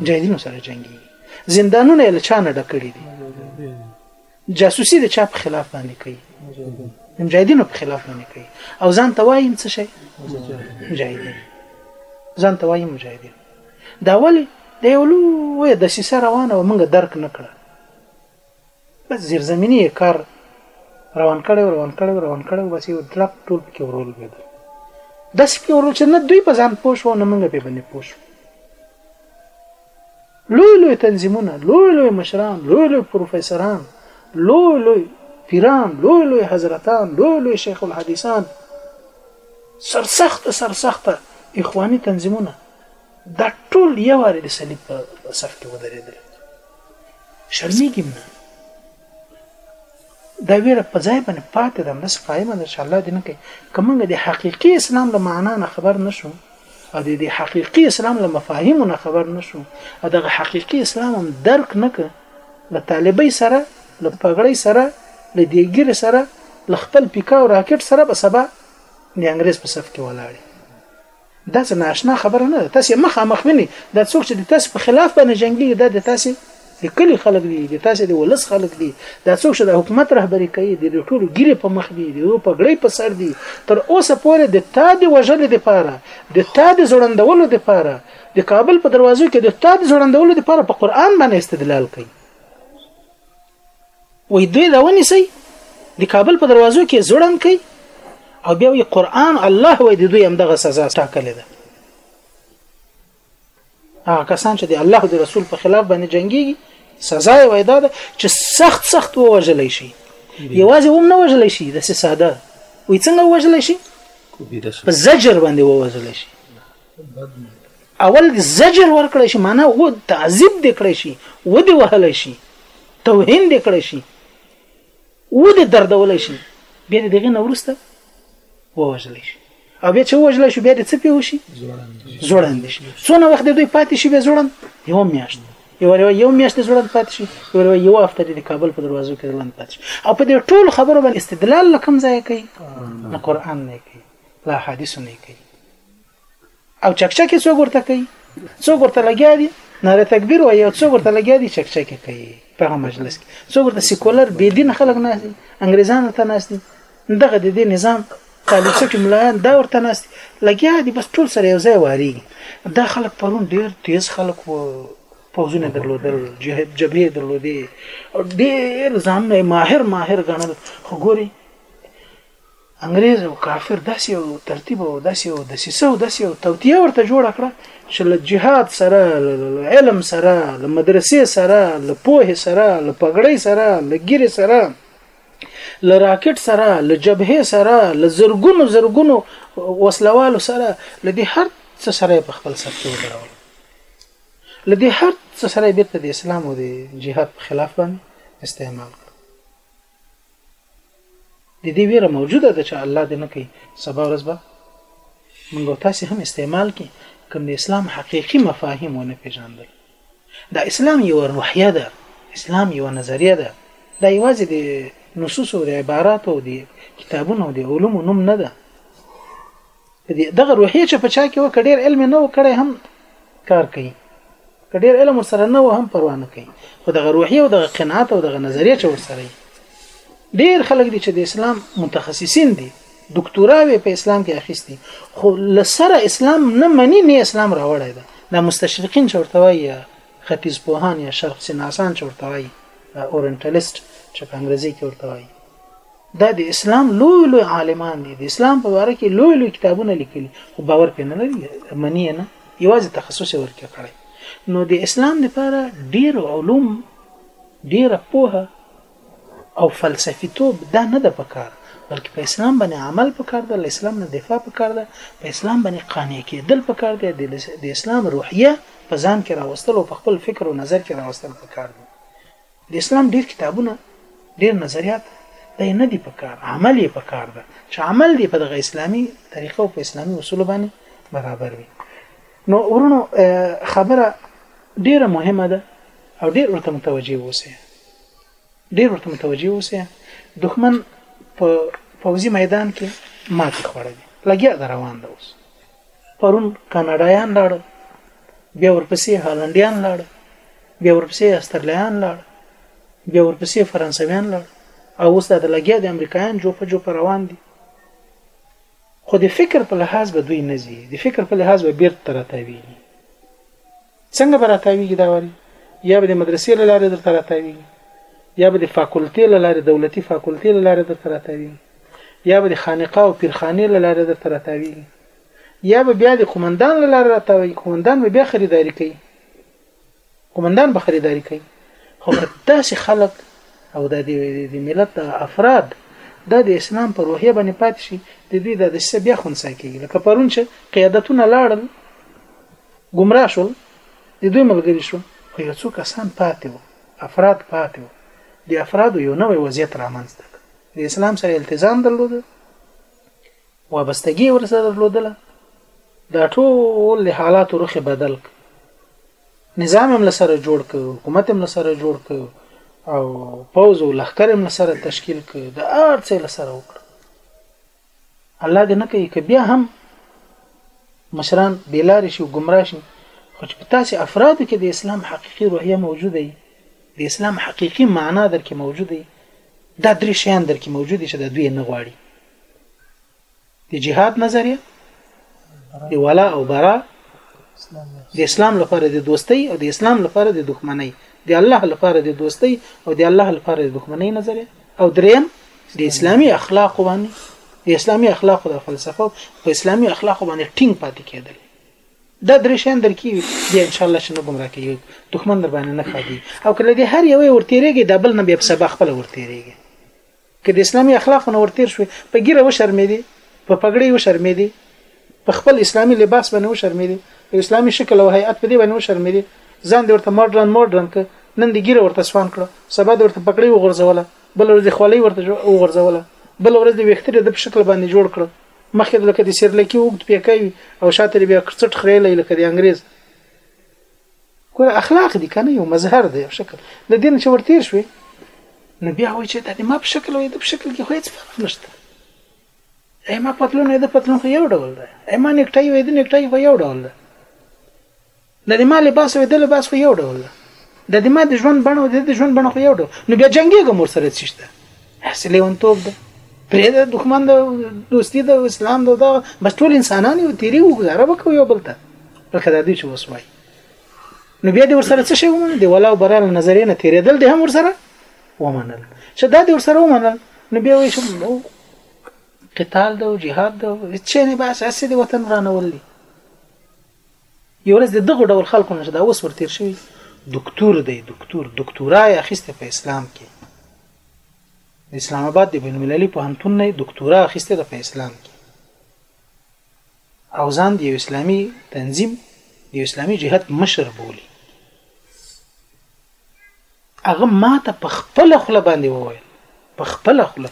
[SPEAKER 1] جاهدینو سره جنگيږي زندانونه یې له چا نه ډکړي دي جاسوسي د چا په خلاف باندې کوي د مجاهدینو په خلاف باندې کوي او ځان ته وایم څه شي مجاهدین ځان ته وایم مجاهدین دا ولې د یو لوی د سیسه روانه و موږ درک نه کړه بس زیرزمینی یې کار روان کړی او روان کړی او روان کړی او بس یو دلپ ټول پکې ورول بېدل داسې پې ورول چې نه دوی په ځان پوه شو نه موږ پې باندې پوه شو لوی لوی تنظیمونه لوی لوی مشران لوی لوی پروفیسوران لوی لوی پیران لوی لوی حضرتان لوی لوی شیخ الحدیثان سرسخت سرسخت اخواني تنظیمونه دا ټول یو وارې د صلیب په صف کې ودرېدل شرمېږي نه دا ویره په ځای باندې پاتې ده همداسې قایمه ده چې الله دې نه کوي که موږ د حقیقي اسلام له معنا نه خبر نه شو او د حقیقي اسلام له مفاهیمو نه خبر نه شو او دغه حقیقي اسلام هم درک نه کړ له طالبۍ سره له پګړۍ سره له دیګیرې سره له خپل پیکا او راکټ سره به سبا د انګريز په صف کې ولاړ دا څه ناشنا خبره نه ده تاسو مخامخ ویني دا څوک چې د تاسو په خلاف باندې جنگي دا د تاسو د کلی خلک دي د تاسو د ولس خلک دي دا څوک چې د حکومت رهبری کوي د ټولو ګیره په مخ دي د یو پګړۍ په سر دي تر اوسه پورې د تا د وژل د پاره د تا د زړندولو د پاره د کابل په دروازو کې د تا د زړندولو د پاره په قران باندې استدلال کوي وای دوی دا ونیسي د کابل په دروازو کې زړن کوي او بیا وی قران الله وای د دوی هم دغه سزا ټاکلې ده هغه کسان چې د الله او د رسول په خلاف باندې جنگيږي سزا یې وای دا ده چې سخت سخت ووجل شي یوازې هم نه وجل شي د ساده وي څنګه وجل شي په زجر باندې ووجل شي اول زجر ورکړی شي معنا و تعذيب دې کړی شي و دې وهلی شي توهین دې کړی شي و دې دردولی شي بیا دې دغه نه وروسته ووژلی شي او بیا چې ووژلی شو بیا دې څه پې وشي ځوړند شي څونه وخت دوی پاتې شي بیا ځوړند یوه میاشت یو ریوا یو میاشت ځوړند پاتې شي یو ریوا یو هفته د کابل په دروازو کې ځوړند پاتې شي او په دې ټول خبرو باندې استدلال لکم ځای کوي نه قران نه کوي لا حدیث نه کوي او چکچکې څوک ورته کوي څوک ورته لګیا دي ناره تکبیر وایي او څوک ورته لګیا دي چکچکې کوي په هغه مجلس کې څوک ورته سیکولر بې دین خلک ناست دي انګریزانو ته ناست دي دغه د دې نظام طالب سټي ملایان دا ورته ناست لګیا دي بس ټول سره یو ځای واري دا خلک پرون ډیر تیز خلک وو پوزونه درلودل جهاد جبهه درلودي ډیر ځان ماهر ماهر غنل خو ګوري انګرېز او کافر داسې یو ترتیب او داسې یو دسیسه او داسې یو توتیه ورته جوړه کړه چې له جهاد سره له علم سره له مدرسې سره له پوهې سره له پګړۍ سره له ګیرې سره له راکټ سره له جبهې سره له زرګونو زرګونو وسلوالو سره له دې هر څه سره په خپل سر کې وګړول له دې هر څه سره بیرته د اسلام او د جهاد په خلاف باندې استعمال د دې ویره موجوده ده چې الله دې نه کوي سبا ورځ به موږ تاسو هم استعمال کې کوم د اسلام حقيقي مفاهیم ونه پیژاندل دا اسلام یو روحیه ده اسلام یو نظریه ده دا یوازې د نصوص او د عبارات او د کتابونو او د علومو نوم نه ده په دې دغه روحیه چې په چا کې وکړ ډیر علم نه وکړي هم کار کوي کډیر علم ورسره نه هم پروا نه کوي خو دغه روحي او دغه قناعت او دغه نظریه چې ورسره ډیر خلک دي چې د اسلام متخصصین دي دکتوراوي په اسلام کې اخیستي خو لسره اسلام نه مني نه اسلام راوړی ده دا مستشرقین چورته وایي ختیځ پوهان یا شرق شناسان چورته وایي اورنټالیست چې په انګریزي کې ورته وایي دا د اسلام لوی لوی عالمان دي د اسلام په باره کې لوی لوی کتابونه لیکلي خو باور پې نه لري مني نه یوازې تخصص ورکه کړی نو د اسلام لپاره ډیر علوم ډیره پوهه او فلسفي توب دا نه ده پکار بلکې په اسلام باندې عمل پکار ده له اسلام نه دفاع پکار ده په اسلام باندې قانع کېدل پکار دی د اسلام روحیه په ځان کې راوستل او په خپل فکر او نظر کې راوستل پکار دي د اسلام ډیر کتابونه ډیر نظریات دا نه دی پکار عمل یې پکار ده چې عمل دی په دغه اسلامي طریقه او په اسلامي اصول باندې برابر وي نو ورونو خبره ډیره مهمه ده او ډیر ورته متوجي اوسئ ډیر ورته متوجي اوسئ دښمن په پوزي میدان کې ماتې خوړلې لګیا د روان ده اوس پرون کاناډایان لاړل بیا ورپسې هالنډیان لاړ بیا ورپسې استرلیان لاړ بیا ورپسې فرانسویان لاړ او اوس د لګیا د امریکایان جو په جو پر روان دي خو د فکر په لحاظ به دوی نه زی د فکر په لحاظ به بیرته تراتاوی څنګه براتاوی دا وری یا به د مدرسې له لارې درته راتاوی یا به د فاکولټي له لارې دولتي فاکولټي له لارې درته راتاوی یا به د خانقاه او پیرخانه له لارې درته راتاوی یا به بیا د قومندان له لارې راتاوي قومندان به بیا خریداري کوي قومندان به خریداري کوي خو داسې خلک او د دې ملت د افراد د د اسلام پر روحیه باندې پات شي د دوی د دسه بیا خنسا کیږي لکه پرون چې قیادتونه لاړل گمراه شول د دوی ملګری شو خو یو څو کسان پاتې وو افراد پاتې وو د افرادو یو نوې وضعیت رامنځته د اسلام سره التزام درلود وابستګي یې ورسره درلودله دا ټول د حالاتو رخ بدل ک نظام هم لسره جوړ ک حکومت هم لسره جوړ ک او پوز او لخر هم لسره تشکیل ک د ارڅ لسره وکړ الله دې نه کوي ک بیا هم مشران بیلار شي ګمرا شي خو چې په تاسو افرادو کې د اسلام حقيقي روحیه موجوده وي د اسلام حقيقي معنا درکې موجوده وي دا درې شیان درکې موجود دي چې دا دوی نه غواړي د جهاد نظریه د ولا او برا د اسلام لپاره د دوستۍ او د اسلام لپاره د دښمنۍ د الله لپاره د دوستۍ او د الله لپاره د دښمنۍ نظریه او دریم د اسلامي اخلاق باندې د اسلامي اخلاق د فلسفه په اسلامي اخلاق باندې ټینګ پاتې کېدل دا درې شان درکې دي ان شاء الله چې نه ګمرا کوي دښمن در باندې نه خادي او کله دې هر یو ورتیریږي دبل نه به سبا خپل ورتیریږي که د اسلامي اخلاقو نه ورتېر شوې په ګیره وشرمېدې په پګړۍ وشرمېدې په خپل اسلامي لباس باندې وشرمېدې په اسلامي شکل او هیئت په دې باندې وشرمېدې ځان دې ورته ماډرن ماډرن ک نن دې ګیره ورته سوان کړه سبا دې ورته پګړۍ وغورځوله بل ورځ دې خولۍ ورته وغورځوله بل ورځ دې ویښته دې په شکل باندې جوړ کړه مخکې لکه د سیرلکی وګد پیکای او شاته بیا کرڅټ خریلې لکه د انګريز ګوره اخلاق دي کنه یو مظهر دی یو شکل د دین چې ورتیر شوې نو بیا وایي چې د ما په شکل وي د په شکل کې خو هیڅ فرق نشته ای ما پتلون ای د پتلون خو یو ډول ده ای ما نیکټای وي د نیکټای خو یو ډول ده د دې ما لباس وي د لباس خو یو ډول ده د دې ما د ژوند بڼه او د ژوند بڼه خو یو ډول نو بیا جنگي ګمور سره څه شته هسې لیونتوب ده پرې د دښمن د دوستی د اسلام د دا بس ټول انسانان یو تیری وګزاره وکړو یو بل ته لکه دا دوی چې اوس وایي نو بیا دې ورسره څه شی ومنل دی ولا او برا له نظرې نه تیرېدل دې هم ورسره ومنل چې دا دې ورسره ومنل نو بیا وایي چې قتال ده او جهاد ده چې نه بس هسې د وطن رانول دي یو ورځ د دغه ډول خلکو نه چې دا اوس ورتېر شوي دکتور دی دکتور دکتورا یې اخیستې په اسلام کې د اسلام آباد د بین المللي پوهنتون نه دکتورا اخیستې ده په اسلام کې او ځان د یو اسلامي تنظیم د یو اسلامي جهاد مشر بولی هغه ماته په خپل خوله باندې وویل په خپل خوله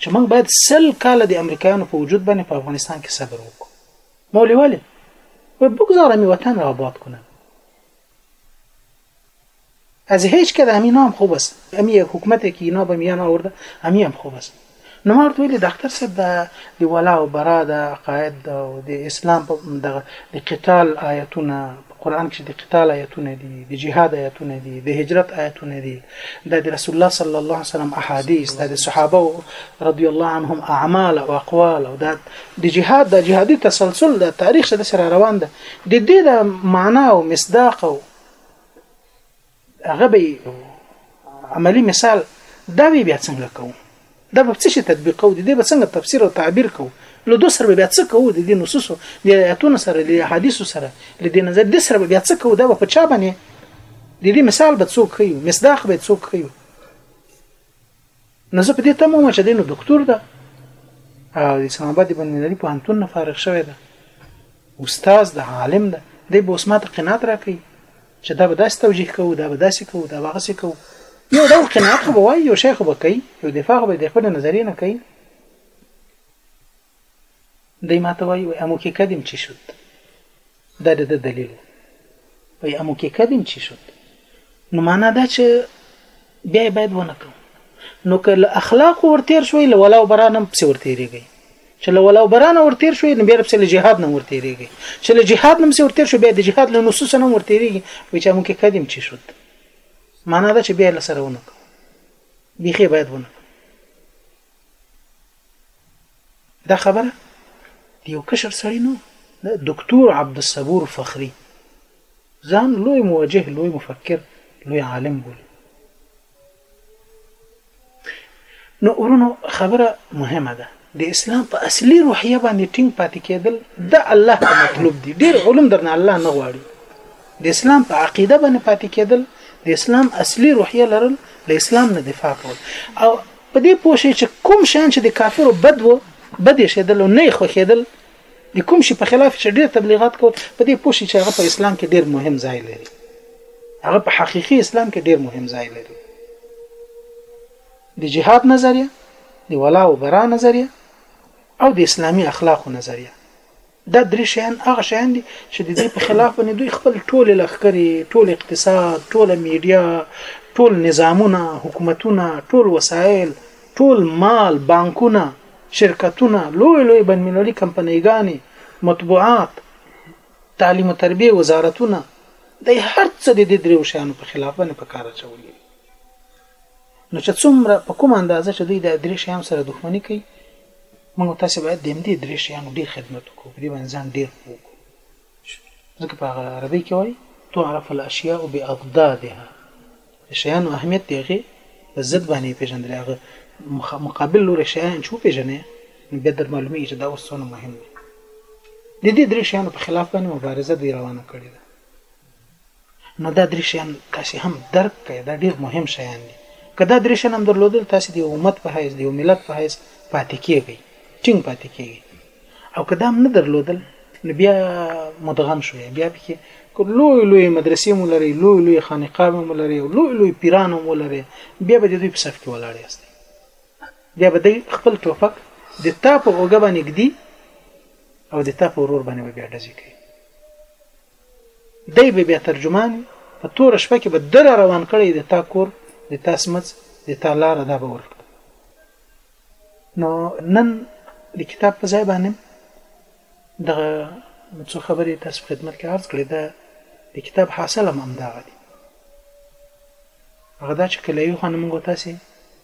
[SPEAKER 1] چې موږ باید سل کال د امریکایانو په وجود باندې په افغانستان کې صبر وکړو مولي ولی و بگذارم این وطن را آباد کنم از هیچ کده امی نام خوب است امی حکومت که اینا به میان آورده امی هم خوب است نمارت ویلی دکتر صاحب ده دی ولا و برا ده عقاید ده دی اسلام ده دی قتال آیتونه قرآن کښې د قتال آیتونه دي د جهاد آیتونه دي د هجرت آیتونه دي دا د رسول الله صلی الله علیه وسلم احادیث دا د صحابه رضی الله عنهم اعمال او اقوال او دا د جهاد د جهادي تسلسل د تاریخ سره روان ده د دې د معنا او مصداق او هغه به عملی مثال دا به بیا څنګه کوو دا به څه شي تطبیقو دي به څنګه تفسیر او تعبیر کوو له دو سره بیا څه کوو د دې نصوص د آیاتونو سره د حدیثو سره د دې نظر د سره بیا څه کوو دا به په چا باندې د دې مثال به څوک خيو مصداق به څوک خيو نو زه په دې تمه وم چې دی نو دکتور ده او د اسلام آباد د بینالمللي پوهنتون نه فارغ شوی ده استاد ده عالم ده دی به اوس ماته قناعت راکوي چې دا به داسې توجیه کوو دا به داسې کوو دا به هغسې کوو یو ډول قناعت خو به وایي یو شی خو به کوي یو دفاع خو به د خپلې نظریې نه کوي دی ماته وایي وایي امو کې کدیم چی شد دا د ده دلیل و وایي امو کې کدیم چی شد نو معنا دا چې بیا یې باید ونه کړو نو که له اخلاقو ورتیر شوی له ولاو بران هم پسې ورتیریږي چې له ولاو بران ورتیر شوی نو بیا پسې له جهاد نه ورتیریږي چې له جهاد نه پسې ورتیر شو بیا د جهاد له نصوص نه ورتیریږي وایي چې امو کې کدیم چی شد معنا دا چې بیا له سره ونه کړو بیخي باید ونه کړو دا خبره د یو کشر سړی نه ده دکتور عبدالصبور فخري ځان لوی موجه لوی مفکر لوی عالم بولي نو ورونو خبره مهمه ده د اسلام په اصلي روحیه باندې ټینګ پاتې کېدل د الله ته مطلوب دي ډېر علوم درنه الله نه غواړي د اسلام په عقیده باندې پاتې کېدل د اسلام اصلي روحیه لرل د اسلام نه دفاع کول او په دې پوه شئ چې کوم شیان چې د کافرو بد و بد یې شېدل او نه یې خوښېدل د کوم شي په خلاف چې ډېر تبلیغات کول په دې پوه شئ چې هغه په اسلام کې ډېر مهم ځای لري هغه په حقيقي اسلام کې ډېر مهم ځای لري د جهاد نظریه د ولا او برا نظریه او د اسلامي اخلاقو نظریه دا درې شیان هغه شیان دي چې د دې په خلاف باندې دوی خپل ټول لخرې ټول اقتصاد ټول میډیا ټول نظامونه حکومتونه ټول وسایل ټول مال بانکونه شرکتونه لوی لوی بین المللي کمپنیګانې مطبوعات تعلیم او تربیه وزارتونه د هر څه د دې درې شیانو په خلاف باندې په کار اچولي نو چې څومره په کوم اندازه چې دوی د درې شیانو سره دښمني کوي موږ او تاسې باید د همدې درې شیانو ډېر خدمت وکړو، په دې باندې ځان ډېر پوه کړو، ځکه په عربۍ کې وایي، تعرف الاشیاء باضدادها، د شیانو اهمیت د هغې په ضد باندې پېژندل، هغه مقابل لوري شیان چې وپېژنې، نو بیا در معلومېږي چې دا اوس څونه مهم دي. د دې درې شیانو په خلاف باندې مبارزه دوی روانه کړې ده. نو دا درې شیان تاسو هم درک کړئ دا ډیر مهم شیان دي که دا درې شیان هم درلودل تاسو د یو امت په حیث د یو ملت په حیث پاتې کیږئ ټینګ پاتې کیږئ او که دا هم نه درلودل نو بیا مدغم شوی بیا پکې که لوی لوی مدرسې مو لري لوی لوی خانقاه مو لري او لوی لوی پیران مو لري بیا به د دوی په صف کې ولاړ یاست بیا به د خپل ټوپک د تا په اوګه باندې ګدي او د تا په ورور باندې بیا ډزې کوي دی به بیا ترجمان وي په توره شپه کې به دره روان کړی د تا کور د تا سمڅ د تا لاره دا به ورکړي نو نن د کتاب په ځای باندې دغه څو خبرې تاسو خدمت کې عرض کړې ده د کتاب حاصل هم همدغه دی هغه دا چې کله یو خانه موږ تاسو